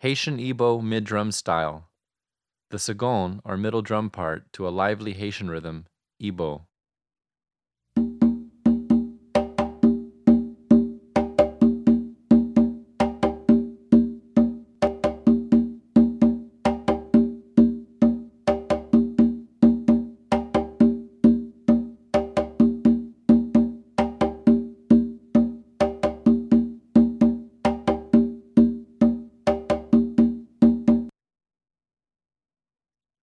Haitian Igbo mid drum style. The sagon, or middle drum part to a lively Haitian rhythm, Igbo.